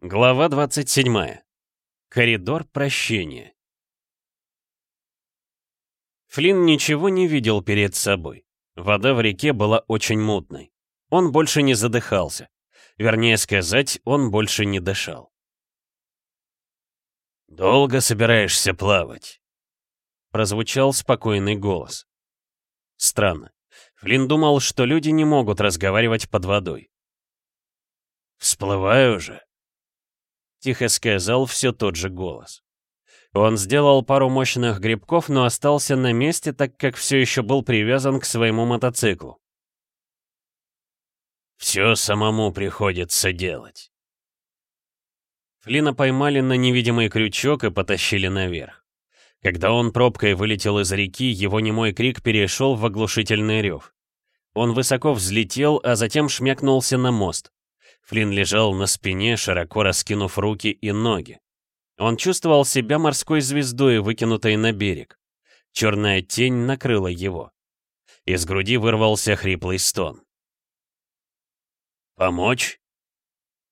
Глава 27. Коридор прощения. Флинн ничего не видел перед собой. Вода в реке была очень мутной. Он больше не задыхался. Вернее сказать, он больше не дышал. «Долго собираешься плавать?» Прозвучал спокойный голос. Странно. Флинн думал, что люди не могут разговаривать под водой. «Всплываю же», — тихо сказал все тот же голос. Он сделал пару мощных грибков, но остался на месте, так как все еще был привязан к своему мотоциклу. «Все самому приходится делать». Флина поймали на невидимый крючок и потащили наверх. Когда он пробкой вылетел из реки, его немой крик перешел в оглушительный рев. Он высоко взлетел, а затем шмякнулся на мост. Флин лежал на спине, широко раскинув руки и ноги. Он чувствовал себя морской звездой, выкинутой на берег. Черная тень накрыла его. Из груди вырвался хриплый стон. «Помочь?»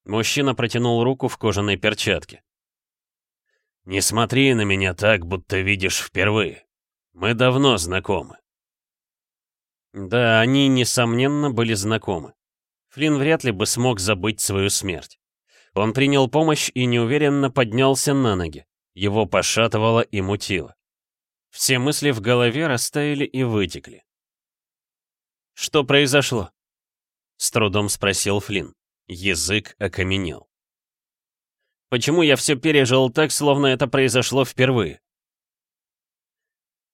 Мужчина протянул руку в кожаной перчатке. «Не смотри на меня так, будто видишь впервые. Мы давно знакомы». Да, они, несомненно, были знакомы. Флинн вряд ли бы смог забыть свою смерть. Он принял помощь и неуверенно поднялся на ноги. Его пошатывало и мутило. Все мысли в голове растаяли и вытекли. «Что произошло?» — с трудом спросил Флинн. Язык окаменел. «Почему я все пережил так, словно это произошло впервые?»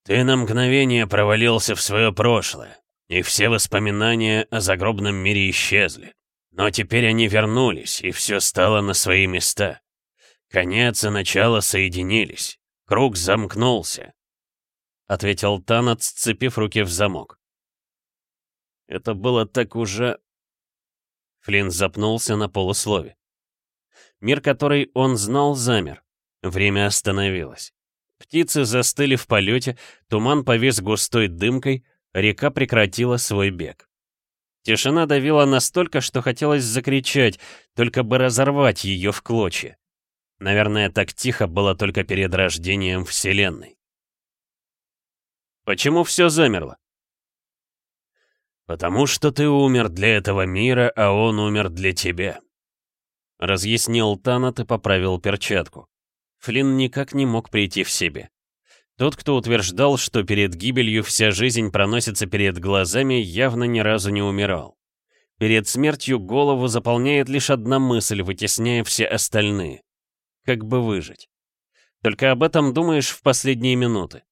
«Ты на мгновение провалился в свое прошлое, и все воспоминания о загробном мире исчезли. Но теперь они вернулись, и все стало на свои места. Конец и начало соединились. Круг замкнулся, — ответил Танат, сцепив руки в замок. «Это было так уже...» Флинн запнулся на полуслове. Мир, который он знал, замер. Время остановилось. Птицы застыли в полете, туман повис густой дымкой, Река прекратила свой бег. Тишина давила настолько, что хотелось закричать, только бы разорвать ее в клочья. Наверное, так тихо было только перед рождением Вселенной. Почему все замерло? «Потому что ты умер для этого мира, а он умер для тебя», — разъяснил Танат и поправил перчатку. Флинн никак не мог прийти в себе. Тот, кто утверждал, что перед гибелью вся жизнь проносится перед глазами, явно ни разу не умирал. Перед смертью голову заполняет лишь одна мысль, вытесняя все остальные. Как бы выжить. Только об этом думаешь в последние минуты.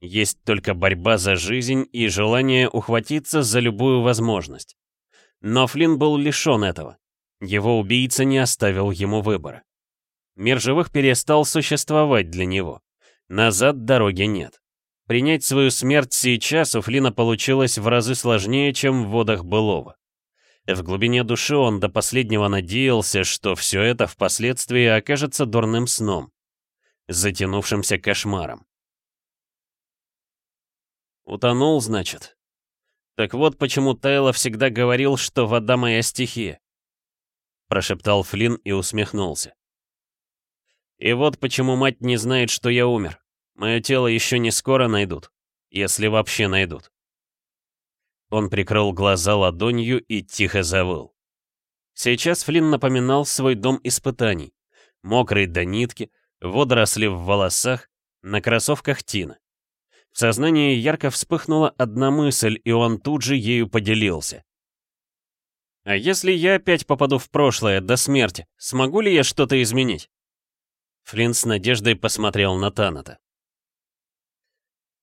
Есть только борьба за жизнь и желание ухватиться за любую возможность. Но Флинн был лишён этого. Его убийца не оставил ему выбора. Мир живых перестал существовать для него. Назад дороги нет. Принять свою смерть сейчас у Флина получилось в разы сложнее, чем в водах былого. В глубине души он до последнего надеялся, что все это впоследствии окажется дурным сном, затянувшимся кошмаром. Утонул, значит? Так вот почему Тайло всегда говорил, что вода моя стихия. Прошептал Флинн и усмехнулся. И вот почему мать не знает, что я умер. Мое тело еще не скоро найдут. Если вообще найдут. Он прикрыл глаза ладонью и тихо завыл. Сейчас Флинн напоминал свой дом испытаний. Мокрый до нитки, водоросли в волосах, на кроссовках тина. В сознании ярко вспыхнула одна мысль, и он тут же ею поделился. «А если я опять попаду в прошлое, до смерти, смогу ли я что-то изменить?» Флинн с надеждой посмотрел на Таната.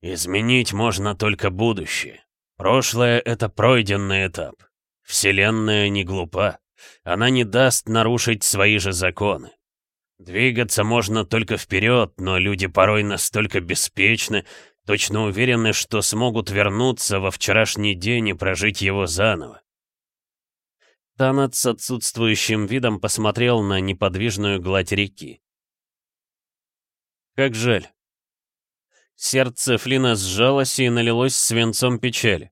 «Изменить можно только будущее. Прошлое — это пройденный этап. Вселенная не глупа. Она не даст нарушить свои же законы. Двигаться можно только вперед, но люди порой настолько беспечны, точно уверены, что смогут вернуться во вчерашний день и прожить его заново. Танат с отсутствующим видом посмотрел на неподвижную гладь реки. Как жаль. Сердце Флина сжалось и налилось свинцом печали.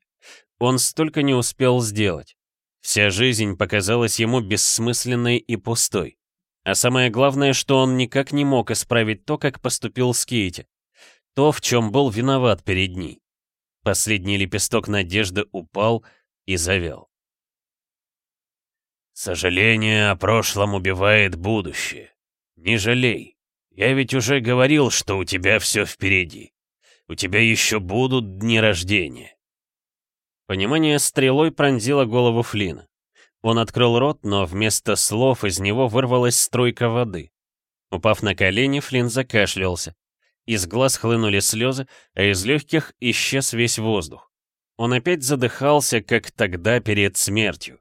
Он столько не успел сделать. Вся жизнь показалась ему бессмысленной и пустой. А самое главное, что он никак не мог исправить то, как поступил с Кейти. То, в чем был виноват перед ней. Последний лепесток надежды упал и завел. «Сожаление о прошлом убивает будущее. Не жалей. Я ведь уже говорил, что у тебя все впереди. У тебя еще будут дни рождения. Понимание стрелой пронзило голову Флина. Он открыл рот, но вместо слов из него вырвалась струйка воды. Упав на колени, Флин закашлялся. Из глаз хлынули слезы, а из легких исчез весь воздух. Он опять задыхался, как тогда перед смертью.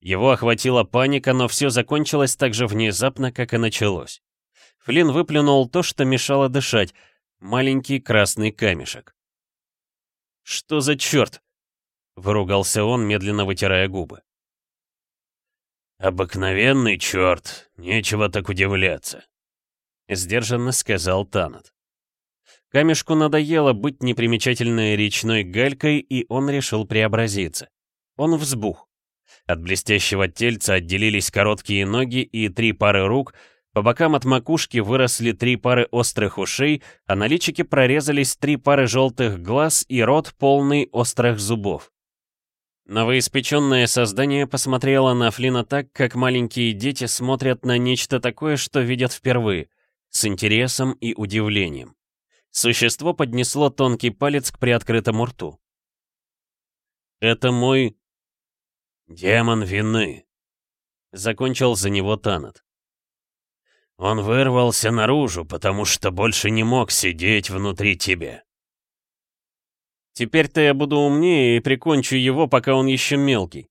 Его охватила паника, но все закончилось так же внезапно, как и началось. Флин выплюнул то, что мешало дышать, маленький красный камешек. «Что за черт?» — выругался он, медленно вытирая губы. «Обыкновенный черт, нечего так удивляться», — сдержанно сказал Танат. Камешку надоело быть непримечательной речной галькой, и он решил преобразиться. Он взбух. От блестящего тельца отделились короткие ноги и три пары рук — по бокам от макушки выросли три пары острых ушей, а на личике прорезались три пары желтых глаз и рот, полный острых зубов. Новоиспеченное создание посмотрело на Флина так, как маленькие дети смотрят на нечто такое, что видят впервые, с интересом и удивлением. Существо поднесло тонкий палец к приоткрытому рту. «Это мой... демон вины», — закончил за него Танат. Он вырвался наружу, потому что больше не мог сидеть внутри тебя. Теперь-то я буду умнее и прикончу его, пока он еще мелкий.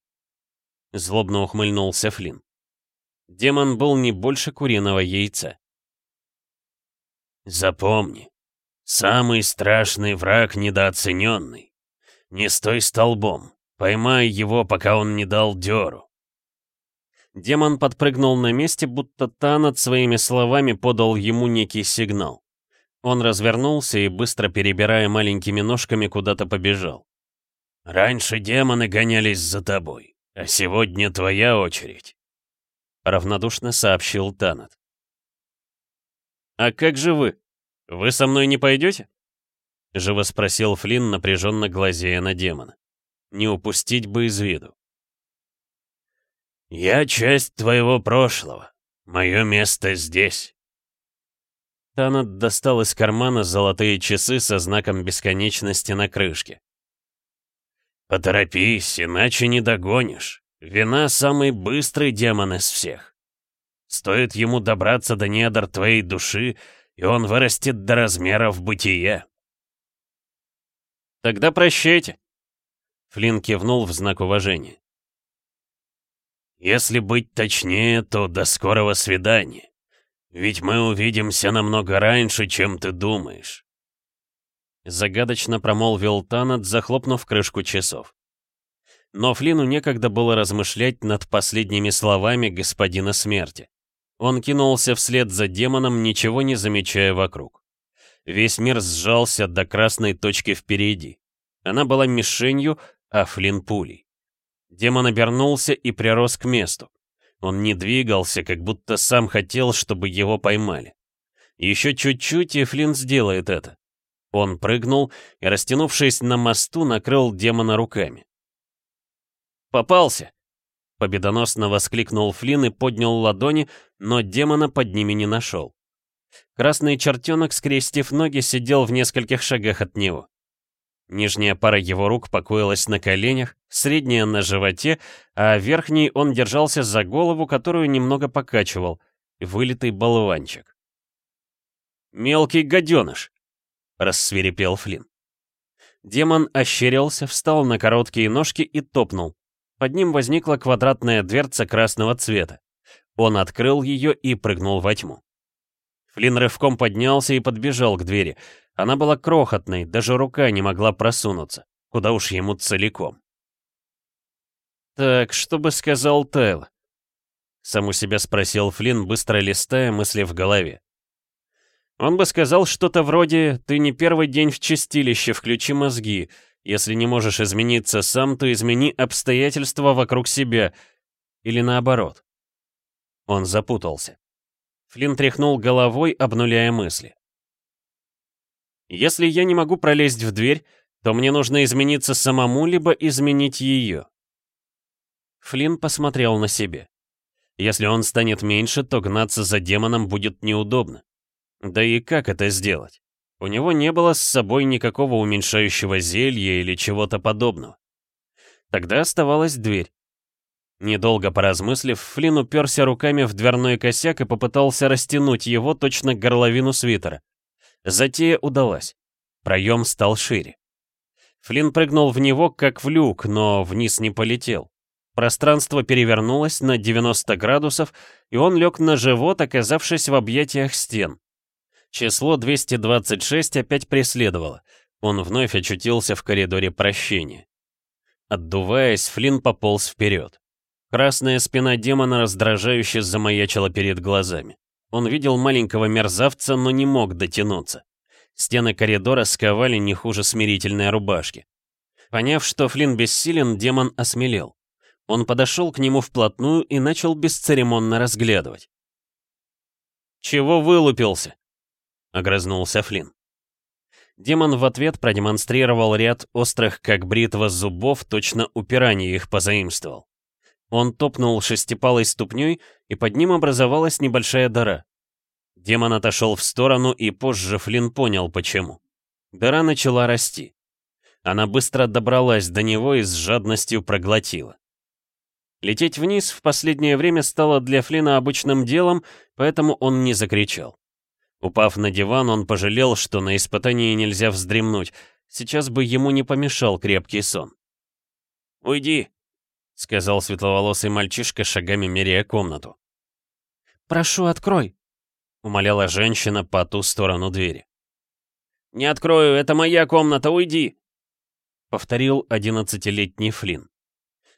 Злобно ухмыльнулся Флинн. Демон был не больше куриного яйца. Запомни, самый страшный враг недооцененный. Не стой столбом, поймай его, пока он не дал дёру. Демон подпрыгнул на месте, будто Танат своими словами подал ему некий сигнал. Он развернулся и, быстро перебирая маленькими ножками, куда-то побежал. «Раньше демоны гонялись за тобой, а сегодня твоя очередь», — равнодушно сообщил Танат. «А как же вы? Вы со мной не пойдете?» — живо спросил Флинн, напряженно глазея на демона. «Не упустить бы из виду». Я часть твоего прошлого. Мое место здесь». Танат достал из кармана золотые часы со знаком бесконечности на крышке. «Поторопись, иначе не догонишь. Вина — самый быстрый демон из всех. Стоит ему добраться до недр твоей души, и он вырастет до размеров бытия». «Тогда прощайте», — Флинн кивнул в знак уважения. Если быть точнее, то до скорого свидания. Ведь мы увидимся намного раньше, чем ты думаешь. Загадочно промолвил Танат, захлопнув крышку часов. Но Флину некогда было размышлять над последними словами господина смерти. Он кинулся вслед за демоном, ничего не замечая вокруг. Весь мир сжался до красной точки впереди. Она была мишенью, а Флин пулей. Демон обернулся и прирос к месту. Он не двигался, как будто сам хотел, чтобы его поймали. Еще чуть-чуть, и Флинн сделает это. Он прыгнул и, растянувшись на мосту, накрыл демона руками. «Попался!» — победоносно воскликнул Флинн и поднял ладони, но демона под ними не нашел. Красный чертенок, скрестив ноги, сидел в нескольких шагах от него. Нижняя пара его рук покоилась на коленях, средняя на животе, а верхний он держался за голову, которую немного покачивал. Вылитый болванчик. «Мелкий гаденыш!» — рассверепел Флинн. Демон ощерился, встал на короткие ножки и топнул. Под ним возникла квадратная дверца красного цвета. Он открыл ее и прыгнул во тьму. Флин рывком поднялся и подбежал к двери. Она была крохотной, даже рука не могла просунуться. Куда уж ему целиком. «Так, что бы сказал Тайл?» Сам у себя спросил Флин, быстро листая мысли в голове. Он бы сказал что-то вроде «Ты не первый день в чистилище, включи мозги. Если не можешь измениться сам, то измени обстоятельства вокруг себя». Или наоборот. Он запутался. Флинн тряхнул головой, обнуляя мысли. «Если я не могу пролезть в дверь, то мне нужно измениться самому, либо изменить ее». Флинн посмотрел на себя. Если он станет меньше, то гнаться за демоном будет неудобно. Да и как это сделать? У него не было с собой никакого уменьшающего зелья или чего-то подобного. Тогда оставалась дверь. Недолго поразмыслив, Флин уперся руками в дверной косяк и попытался растянуть его точно к горловину свитера. Затея удалась. Проем стал шире. Флин прыгнул в него, как в люк, но вниз не полетел. Пространство перевернулось на 90 градусов, и он лег на живот, оказавшись в объятиях стен. Число 226 опять преследовало. Он вновь очутился в коридоре прощения. Отдуваясь, Флин пополз вперед. Красная спина демона раздражающе замаячила перед глазами. Он видел маленького мерзавца, но не мог дотянуться. Стены коридора сковали не хуже смирительной рубашки. Поняв, что Флинн бессилен, демон осмелел. Он подошел к нему вплотную и начал бесцеремонно разглядывать. «Чего вылупился?» — огрызнулся Флинн. Демон в ответ продемонстрировал ряд острых, как бритва, зубов, точно у пираньи их позаимствовал. Он топнул шестипалой ступней, и под ним образовалась небольшая дыра. Демон отошел в сторону, и позже Флинн понял, почему. Дыра начала расти. Она быстро добралась до него и с жадностью проглотила. Лететь вниз в последнее время стало для Флина обычным делом, поэтому он не закричал. Упав на диван, он пожалел, что на испытании нельзя вздремнуть. Сейчас бы ему не помешал крепкий сон. «Уйди!» — сказал светловолосый мальчишка, шагами меряя комнату. «Прошу, открой!» — умоляла женщина по ту сторону двери. «Не открою, это моя комната, уйди!» — повторил одиннадцатилетний Флинн.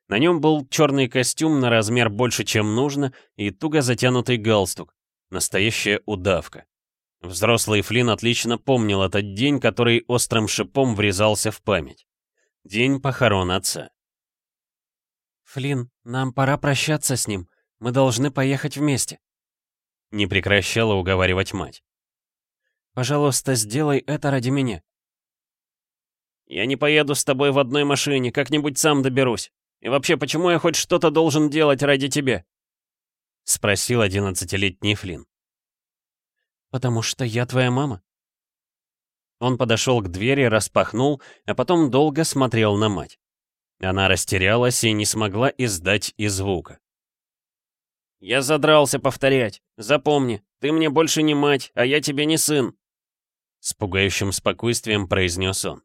На нем был черный костюм на размер больше, чем нужно, и туго затянутый галстук. Настоящая удавка. Взрослый Флинн отлично помнил этот день, который острым шипом врезался в память. День похорон отца. Флинн, нам пора прощаться с ним. Мы должны поехать вместе. Не прекращала уговаривать мать. Пожалуйста, сделай это ради меня. Я не поеду с тобой в одной машине, как-нибудь сам доберусь. И вообще, почему я хоть что-то должен делать ради тебя? Спросил одиннадцатилетний Флинн. Потому что я твоя мама. Он подошел к двери, распахнул, а потом долго смотрел на мать. Она растерялась и не смогла издать и звука. «Я задрался повторять. Запомни, ты мне больше не мать, а я тебе не сын!» С пугающим спокойствием произнес он.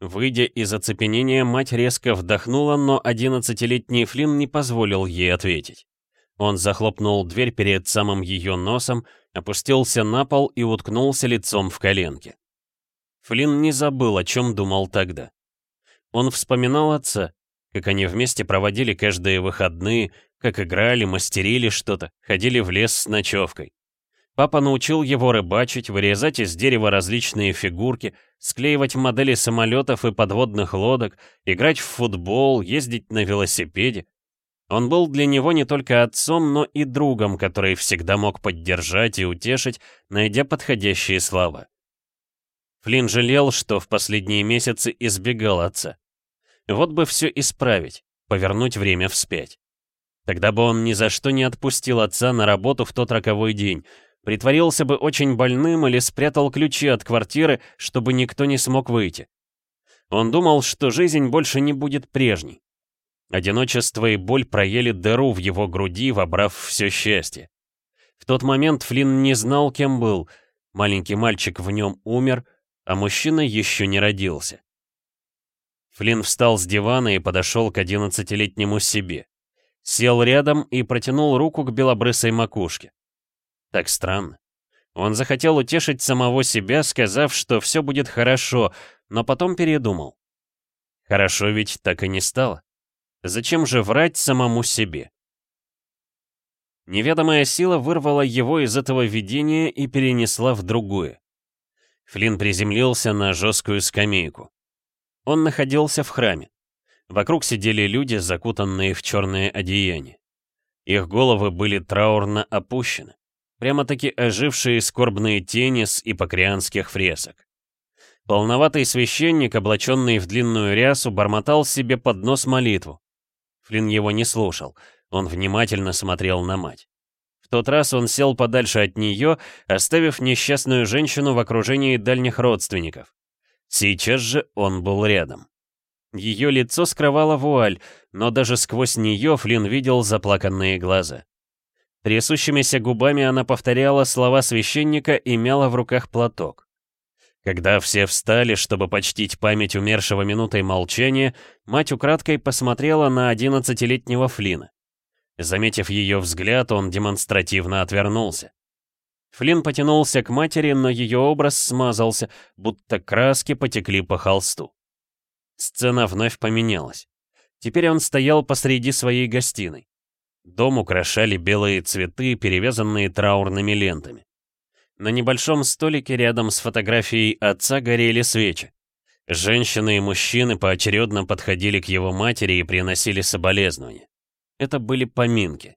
Выйдя из оцепенения, мать резко вдохнула, но одиннадцатилетний Флинн не позволил ей ответить. Он захлопнул дверь перед самым ее носом, опустился на пол и уткнулся лицом в коленки. Флинн не забыл, о чем думал тогда. Он вспоминал отца, как они вместе проводили каждые выходные, как играли, мастерили что-то, ходили в лес с ночевкой. Папа научил его рыбачить, вырезать из дерева различные фигурки, склеивать модели самолетов и подводных лодок, играть в футбол, ездить на велосипеде. Он был для него не только отцом, но и другом, который всегда мог поддержать и утешить, найдя подходящие слова. Флинн жалел, что в последние месяцы избегал отца. Вот бы все исправить, повернуть время вспять. Тогда бы он ни за что не отпустил отца на работу в тот роковой день, притворился бы очень больным или спрятал ключи от квартиры, чтобы никто не смог выйти. Он думал, что жизнь больше не будет прежней. Одиночество и боль проели дыру в его груди, вобрав все счастье. В тот момент Флинн не знал, кем был. Маленький мальчик в нем умер, а мужчина еще не родился. Флинн встал с дивана и подошел к одиннадцатилетнему себе. Сел рядом и протянул руку к белобрысой макушке. Так странно. Он захотел утешить самого себя, сказав, что все будет хорошо, но потом передумал. Хорошо ведь так и не стало. Зачем же врать самому себе? Неведомая сила вырвала его из этого видения и перенесла в другое. Флинн приземлился на жесткую скамейку. Он находился в храме. Вокруг сидели люди, закутанные в черные одеяния. Их головы были траурно опущены, прямо-таки ожившие скорбные тени с ипокрианских фресок. Полноватый священник, облаченный в длинную рясу, бормотал себе под нос молитву. Флин его не слушал, он внимательно смотрел на мать. В тот раз он сел подальше от нее, оставив несчастную женщину в окружении дальних родственников. Сейчас же он был рядом. Ее лицо скрывала вуаль, но даже сквозь нее Флин видел заплаканные глаза. Трясущимися губами она повторяла слова священника и мяла в руках платок. Когда все встали, чтобы почтить память умершего минутой молчания, мать украдкой посмотрела на одиннадцатилетнего Флина. Заметив ее взгляд, он демонстративно отвернулся. Флинн потянулся к матери, но ее образ смазался, будто краски потекли по холсту. Сцена вновь поменялась. Теперь он стоял посреди своей гостиной. Дом украшали белые цветы, перевязанные траурными лентами. На небольшом столике рядом с фотографией отца горели свечи. Женщины и мужчины поочередно подходили к его матери и приносили соболезнования. Это были поминки.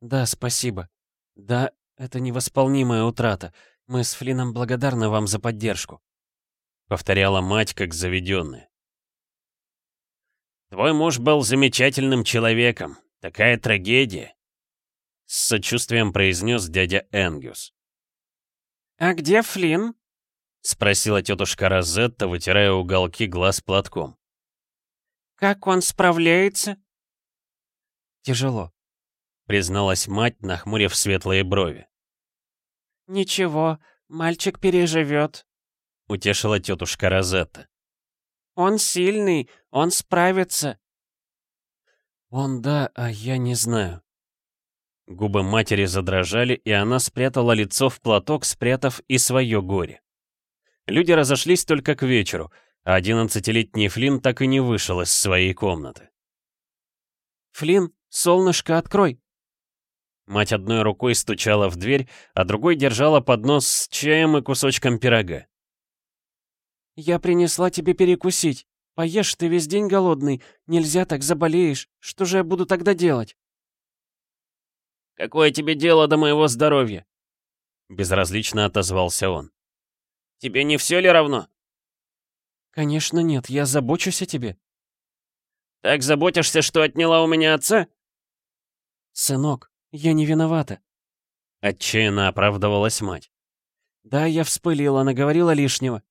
«Да, спасибо. Да, это невосполнимая утрата. Мы с Флином благодарны вам за поддержку», — повторяла мать как заведенная. «Твой муж был замечательным человеком. Такая трагедия!» С сочувствием произнес дядя Энгюс. «А где Флин? спросила тетушка Розетта, вытирая уголки глаз платком. «Как он справляется?» «Тяжело», — призналась мать, нахмурив светлые брови. «Ничего, мальчик переживет», — утешила тетушка Розетта. «Он сильный, он справится». «Он да, а я не знаю». Губы матери задрожали, и она спрятала лицо в платок, спрятав и свое горе. Люди разошлись только к вечеру, а одиннадцатилетний Флинн так и не вышел из своей комнаты. «Флинн, солнышко, открой!» Мать одной рукой стучала в дверь, а другой держала поднос с чаем и кусочком пирога. «Я принесла тебе перекусить. Поешь, ты весь день голодный. Нельзя так, заболеешь. Что же я буду тогда делать?» «Какое тебе дело до моего здоровья?» Безразлично отозвался он. «Тебе не все ли равно?» «Конечно нет, я забочусь о тебе». «Так заботишься, что отняла у меня отца?» «Сынок, я не виновата». А Отчаянно оправдывалась мать. «Да, я вспылила, наговорила лишнего».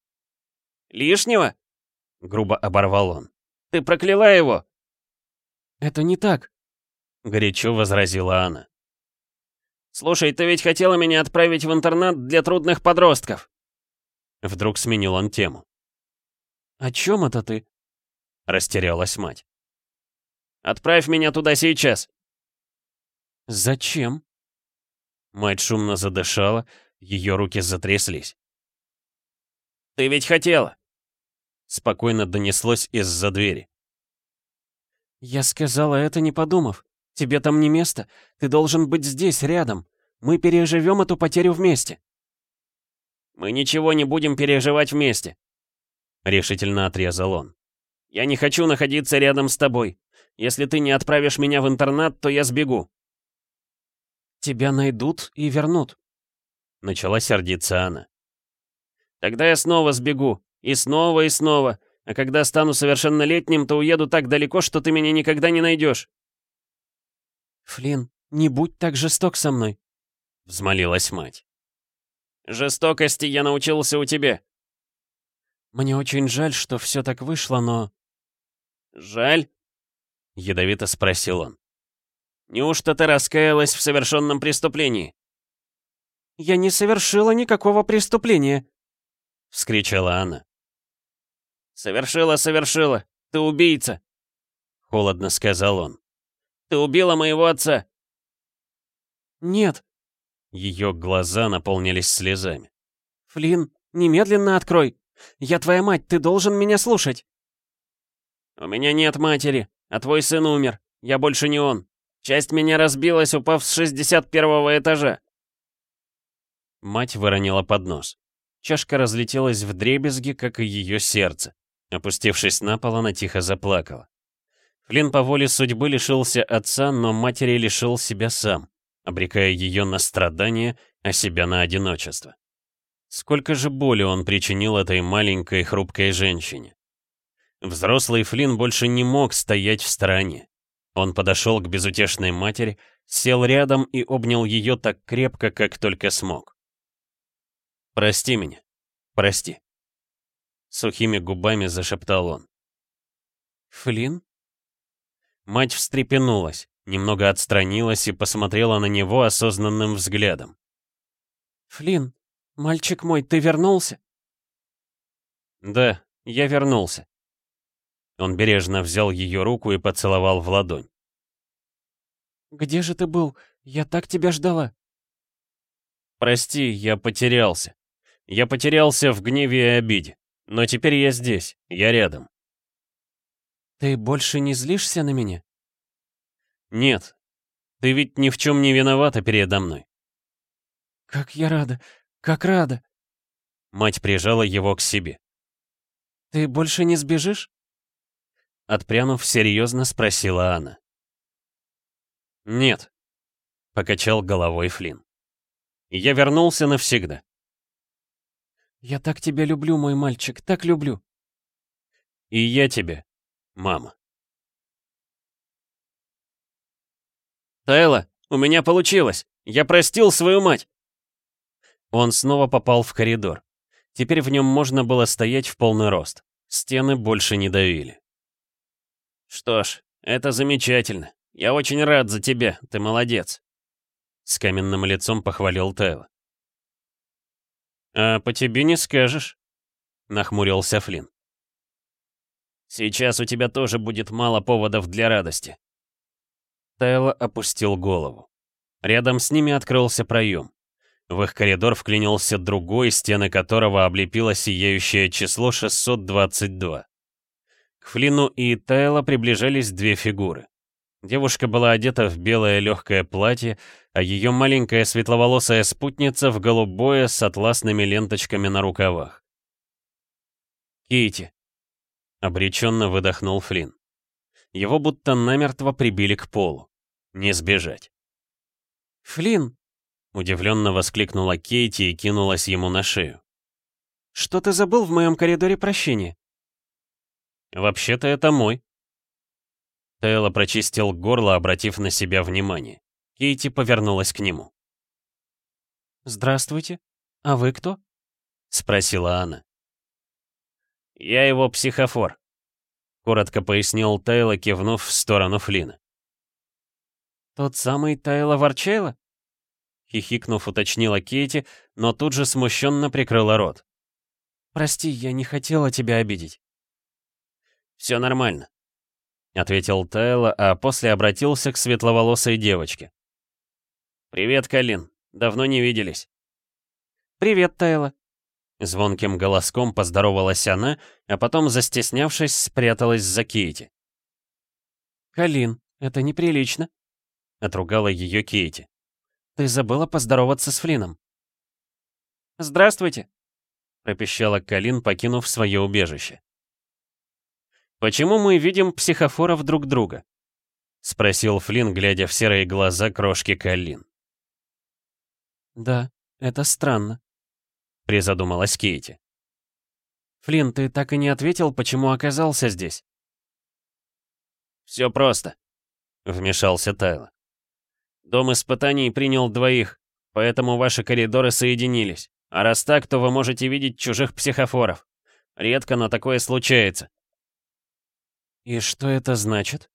«Лишнего?» — грубо оборвал он. «Ты прокляла его!» «Это не так», — горячо возразила она. «Слушай, ты ведь хотела меня отправить в интернат для трудных подростков!» Вдруг сменил он тему. «О чем это ты?» — растерялась мать. «Отправь меня туда сейчас!» «Зачем?» Мать шумно задышала, ее руки затряслись. «Ты ведь хотела!» Спокойно донеслось из-за двери. «Я сказала это, не подумав. Тебе там не место. Ты должен быть здесь, рядом. Мы переживем эту потерю вместе». «Мы ничего не будем переживать вместе», — решительно отрезал он. «Я не хочу находиться рядом с тобой. Если ты не отправишь меня в интернат, то я сбегу» тебя найдут и вернут». Начала сердиться она. «Тогда я снова сбегу. И снова, и снова. А когда стану совершеннолетним, то уеду так далеко, что ты меня никогда не найдешь». «Флинн, не будь так жесток со мной», — взмолилась мать. «Жестокости я научился у тебя». «Мне очень жаль, что все так вышло, но...» «Жаль?» — ядовито спросил он. Неужто ты раскаялась в совершенном преступлении?» «Я не совершила никакого преступления!» — вскричала она. «Совершила, совершила! Ты убийца!» — холодно сказал он. «Ты убила моего отца!» «Нет!» Ее глаза наполнились слезами. «Флинн, немедленно открой! Я твоя мать, ты должен меня слушать!» «У меня нет матери, а твой сын умер. Я больше не он. Часть меня разбилась, упав с 61-го этажа. Мать выронила поднос. Чашка разлетелась в дребезги, как и ее сердце. Опустившись на пол, она тихо заплакала. Флин по воле судьбы лишился отца, но матери лишил себя сам, обрекая ее на страдания, а себя на одиночество. Сколько же боли он причинил этой маленькой хрупкой женщине. Взрослый Флин больше не мог стоять в стороне. Он подошел к безутешной матери, сел рядом и обнял ее так крепко, как только смог. «Прости меня, прости», — сухими губами зашептал он. «Флинн?» Мать встрепенулась, немного отстранилась и посмотрела на него осознанным взглядом. «Флинн, мальчик мой, ты вернулся?» «Да, я вернулся», он бережно взял ее руку и поцеловал в ладонь. «Где же ты был? Я так тебя ждала!» «Прости, я потерялся. Я потерялся в гневе и обиде. Но теперь я здесь, я рядом». «Ты больше не злишься на меня?» «Нет. Ты ведь ни в чем не виновата передо мной». «Как я рада, как рада!» Мать прижала его к себе. «Ты больше не сбежишь?» Отпрянув серьезно, спросила она. «Нет», — покачал головой Флинн. «Я вернулся навсегда». «Я так тебя люблю, мой мальчик, так люблю». «И я тебя, мама». «Тайла, у меня получилось! Я простил свою мать!» Он снова попал в коридор. Теперь в нем можно было стоять в полный рост. Стены больше не давили. «Что ж, это замечательно. Я очень рад за тебя, ты молодец». С каменным лицом похвалил Тео. «А по тебе не скажешь», — нахмурился Флинн. «Сейчас у тебя тоже будет мало поводов для радости». Тейло опустил голову. Рядом с ними открылся проем. В их коридор вклинился другой, стены которого облепило сияющее число 622. К Флину и Тайло приближались две фигуры. Девушка была одета в белое легкое платье, а ее маленькая светловолосая спутница в голубое с атласными ленточками на рукавах. Кейти, обреченно выдохнул Флин. Его будто намертво прибили к полу. Не сбежать. Флин! удивленно воскликнула Кейти и кинулась ему на шею. Что ты забыл в моем коридоре прощения? «Вообще-то это мой». Тейло прочистил горло, обратив на себя внимание. Кейти повернулась к нему. «Здравствуйте. А вы кто?» — спросила она. «Я его психофор», — коротко пояснил Тайло, кивнув в сторону Флина. «Тот самый Тайло Варчейла?» Хихикнув, уточнила Кейти, но тут же смущенно прикрыла рот. «Прости, я не хотела тебя обидеть». Все нормально», — ответил Тайло, а после обратился к светловолосой девочке. «Привет, Калин. Давно не виделись». «Привет, Тайло». Звонким голоском поздоровалась она, а потом, застеснявшись, спряталась за Кейти. «Калин, это неприлично», — отругала ее Кейти. «Ты забыла поздороваться с Флином». «Здравствуйте», — пропищала Калин, покинув свое убежище. «Почему мы видим психофоров друг друга?» — спросил Флинн, глядя в серые глаза крошки Каллин. «Да, это странно», — призадумалась Кейти. «Флинн, ты так и не ответил, почему оказался здесь?» «Все просто», — вмешался Тайло. «Дом испытаний принял двоих, поэтому ваши коридоры соединились. А раз так, то вы можете видеть чужих психофоров. Редко, но такое случается. «И что это значит?»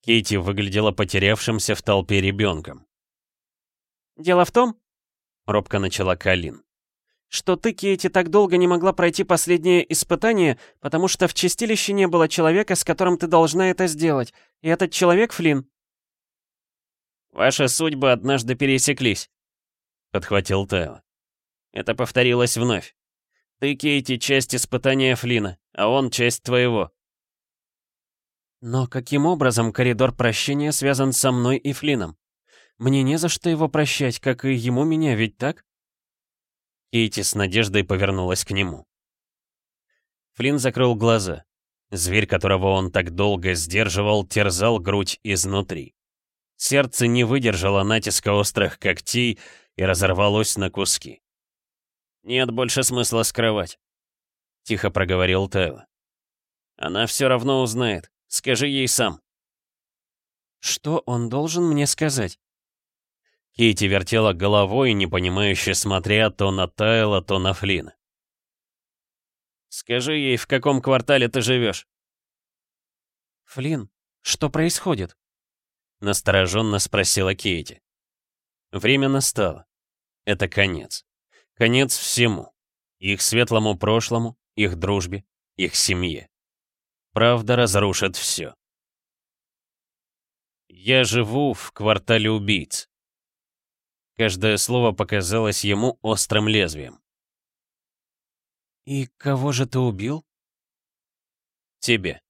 Кейти выглядела потерявшимся в толпе ребенком. «Дело в том», — робко начала Калин, «что ты, Кейти, так долго не могла пройти последнее испытание, потому что в чистилище не было человека, с которым ты должна это сделать, и этот человек Флинн». «Ваши судьбы однажды пересеклись», — подхватил Тео. «Это повторилось вновь. Ты, Кейти, часть испытания Флина, а он часть твоего. Но каким образом коридор прощения связан со мной и Флином? Мне не за что его прощать, как и ему меня, ведь так? Кейти с надеждой повернулась к нему. Флин закрыл глаза. Зверь, которого он так долго сдерживал, терзал грудь изнутри. Сердце не выдержало натиска острых когтей и разорвалось на куски. «Нет больше смысла скрывать», — тихо проговорил Тео. «Она все равно узнает. Скажи ей сам». «Что он должен мне сказать?» Кити вертела головой, непонимающе смотря то на Тайла, то на Флин. «Скажи ей, в каком квартале ты живешь?» «Флин, что происходит?» Настороженно спросила Кейти. Время настало. Это конец. Конец всему. Их светлому прошлому, их дружбе, их семье. Правда разрушит все. Я живу в квартале убийц. Каждое слово показалось ему острым лезвием. «И кого же ты убил?» «Тебе»,